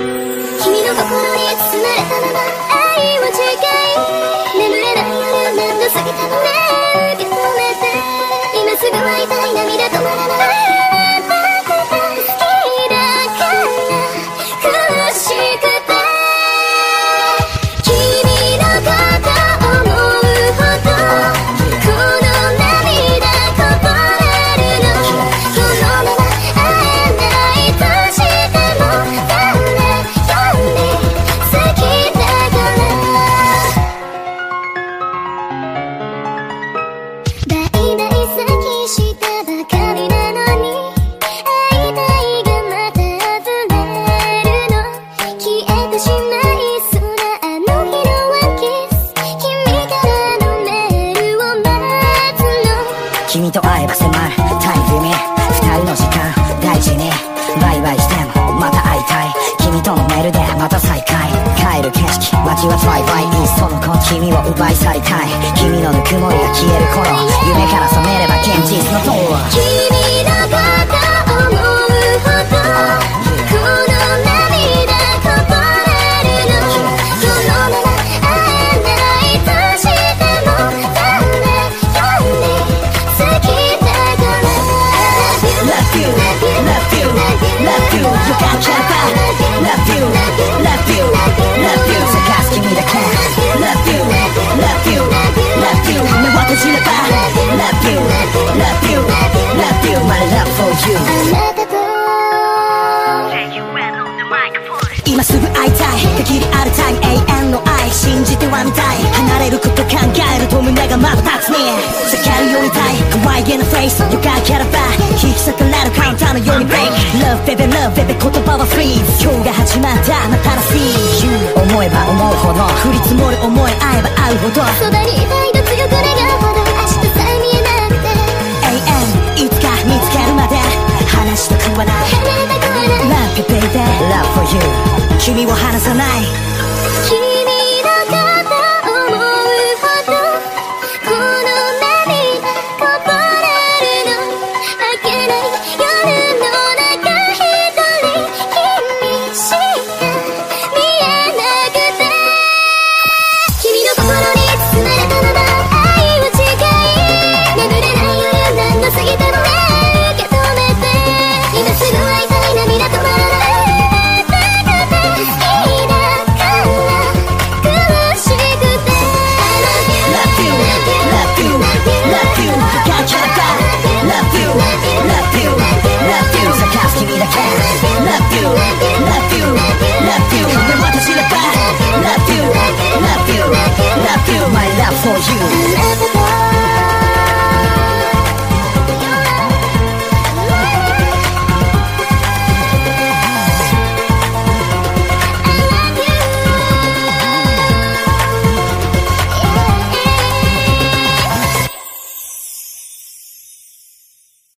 君の心君と会えば迫るタイム2人の時間大事にバイバイしてもまた会いたい。君とのメールでまた再会。帰る景色街はバイバイいっその子君を奪い去りたい。君のぬくもりが消える頃夢から覚めれば現実の塔は。今すぐ会いたい限りあるタイム永遠の愛信じてはみたい離れること考えると胸がまぶ立つに叫るよりたい可愛げなフェイスよかラバー引き裂かれるカウンターのように break Love baby love baby 言葉は freeze 今日が始まった新しい思えば思うほど降り積もる思い合えば合うほどそばにいたい目を離さない。you